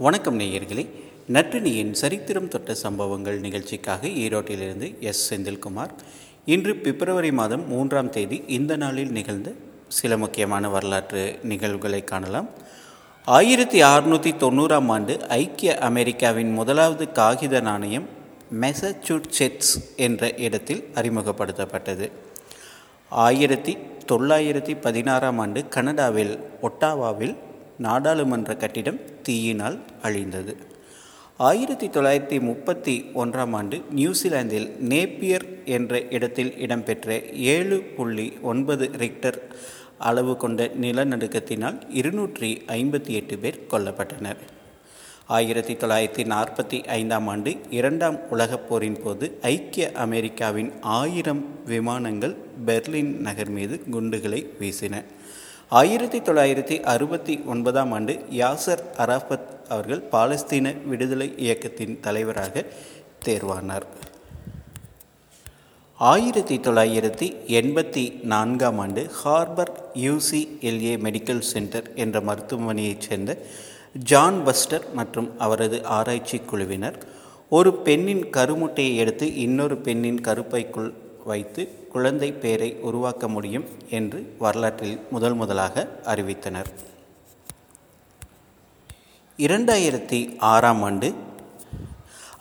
வணக்கம் நேயர்களே. நற்றினியின் சரித்திரம் தொட்ட சம்பவங்கள் நிகழ்ச்சிக்காக ஈரோட்டிலிருந்து எஸ். செந்தில்குமார். இன்று பிப்ரவரி மாதம் மூன்றாம் தேதி இந்த நாளில் நிகழ்ந்த சில முக்கியமான வரலாற்று நிகழ்வுகளை காணலாம். ஆயிரத்தி அறுநூற்றி தொண்ணூறாம் ஆண்டு ஐக்கிய அமெரிக்காவின் முதலாவது காகித நாணயம் மெசச்சூட்செட்ஸ் என்ற இடத்தில் அறிமுகப்படுத்தப்பட்டது. ஆயிரத்தி தொள்ளாயிரத்தி பதினாறாம் ஆண்டு கனடாவில் ஒட்டாவாவில் நாடாளுமன்ற கட்டிடம் தீயினால் அழிந்தது. ஆயிரத்தி தொள்ளாயிரத்தி முப்பத்தி ஒன்றாம் ஆண்டு நியூசிலாந்தில் நேப்பியர் என்ற இடத்தில் இடம்பெற்ற ஏழு புள்ளி ஒன்பது ரிக்டர் அளவு கொண்ட நிலநடுக்கத்தினால் இருநூற்றி ஐம்பத்தி எட்டு பேர் கொல்லப்பட்டனர். ஆயிரத்தி தொள்ளாயிரத்தி நாற்பத்தி ஐந்தாம் ஆண்டு இரண்டாம் உலகப் போரின் போது ஐக்கிய அமெரிக்காவின் ஆயிரம் விமானங்கள் பெர்லின் நகர் மீது குண்டுகளை வீசின. ஆயிரத்தி தொள்ளாயிரத்தி அறுபத்தி ஒன்பதாம் ஆண்டு யாசர் அராஃபத் அவர்கள் பாலஸ்தீன விடுதலை இயக்கத்தின் தலைவராக தேர்வானார். ஆயிரத்தி தொள்ளாயிரத்தி எண்பத்தி நான்காம் ஆண்டு ஹார்பர் யூசிஎல்ஏ மெடிக்கல் சென்டர் என்ற மருத்துவமனையைச் சேர்ந்த ஜான் பஸ்டர் மற்றும் அவரது ஆராய்ச்சி குழுவினர் ஒரு பெண்ணின் கருமுட்டையை எடுத்து இன்னொரு பெண்ணின் கருப்பைக்குள் வைத்து குழந்தை பேரை உருவாக்க முடியும் என்று வரலாற்றில் முதல் முதலாக அறிவித்தனர். இரண்டாயிரத்தி ஆறாம் ஆண்டு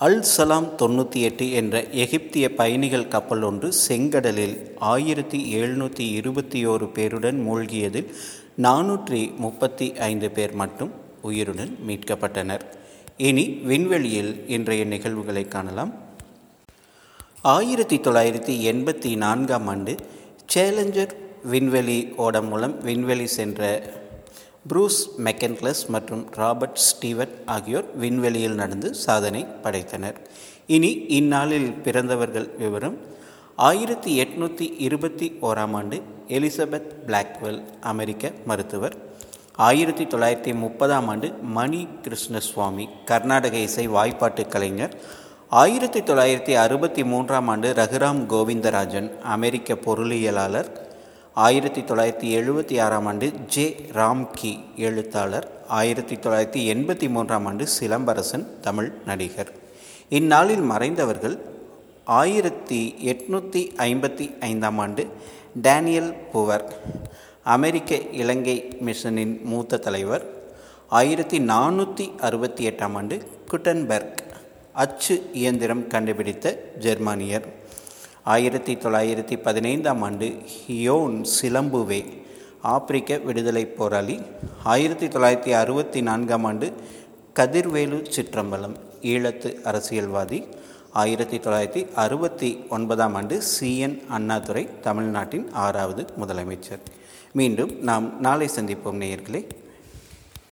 அல் சலாம் தொண்ணூற்றி எட்டு என்ற எகிப்திய பயணிகள் கப்பல் ஒன்று செங்கடலில் ஆயிரத்தி எழுநூற்றி இருபத்தி ஓரு பேருடன் மூழ்கியதில் நானூற்றி முப்பத்தி ஐந்து பேர் மட்டும் உயிருடன் மீட்கப்பட்டனர். இனி விண்வெளியில் இன்றைய நிகழ்வுகளை காணலாம். ஆயிரத்தி தொள்ளாயிரத்தி எண்பத்தி நான்காம் ஆண்டு சேலஞ்சர் விண்வெளி ஓடம் மூலம் விண்வெளி சென்ற ப்ரூஸ் மெக்கன்க்லஸ் மற்றும் ராபர்ட் ஸ்டீவன் ஆகியோர் விண்வெளியில் நடந்து சாதனை படைத்தனர். இனி இந்நாளில் பிறந்தவர்கள் விவரம். ஆயிரத்தி எட்நூற்றி இருபத்தி ஓராம் ஆண்டு எலிசபெத் பிளாக்வெல் அமெரிக்க மருத்துவர். ஆயிரத்தி தொள்ளாயிரத்தி முப்பதாம் ஆண்டு மணி கிருஷ்ணசுவாமி கர்நாடக இசை வாய்ப்பாட்டு கலைஞர். ஆயிரத்தி தொள்ளாயிரத்தி அறுபத்தி மூன்றாம் ஆண்டு ரகுராம் கோவிந்தராஜன் அமெரிக்க பொருளியலாளர். ஆயிரத்தி தொள்ளாயிரத்தி எழுபத்தி ஆறாம் ஆண்டு ஜே ராம்கி எழுத்தாளர். ஆயிரத்தி தொள்ளாயிரத்தி எண்பத்தி மூன்றாம் ஆண்டு சிலம்பரசன் தமிழ் நடிகர். இந்நாளில் மறைந்தவர்கள் ஆயிரத்தி எட்நூற்றி ஐம்பத்தி ஐந்தாம் ஆண்டு டேனியல் புவர் அமெரிக்க இலங்கை மிஷனின் மூத்த தலைவர். ஆயிரத்தி நானூற்றி அறுபத்தி எட்டாம் ஆண்டு குட்டன்பெர்க் அச்சு இயந்திரம் கண்டுபிடித்த ஜெர்மானியர். ஆயிரத்தி தொள்ளாயிரத்தி பதினைந்தாம் ஆண்டு ஹியோன் சிலம்புவே ஆப்பிரிக்க விடுதலை போராளி. ஆயிரத்தி தொள்ளாயிரத்தி அறுபத்தி நான்காம் ஆண்டு கதிர்வேலு சிற்றம்பலம் ஈழத்து அரசியல்வாதி. ஆயிரத்தி தொள்ளாயிரத்தி அறுபத்தி ஒன்பதாம் ஆண்டு சிஎன் அண்ணாதுரை தமிழ்நாட்டின் ஆறாவது முதலமைச்சர். மீண்டும் நாம் நாளை சந்திப்போம் நேயர்களே.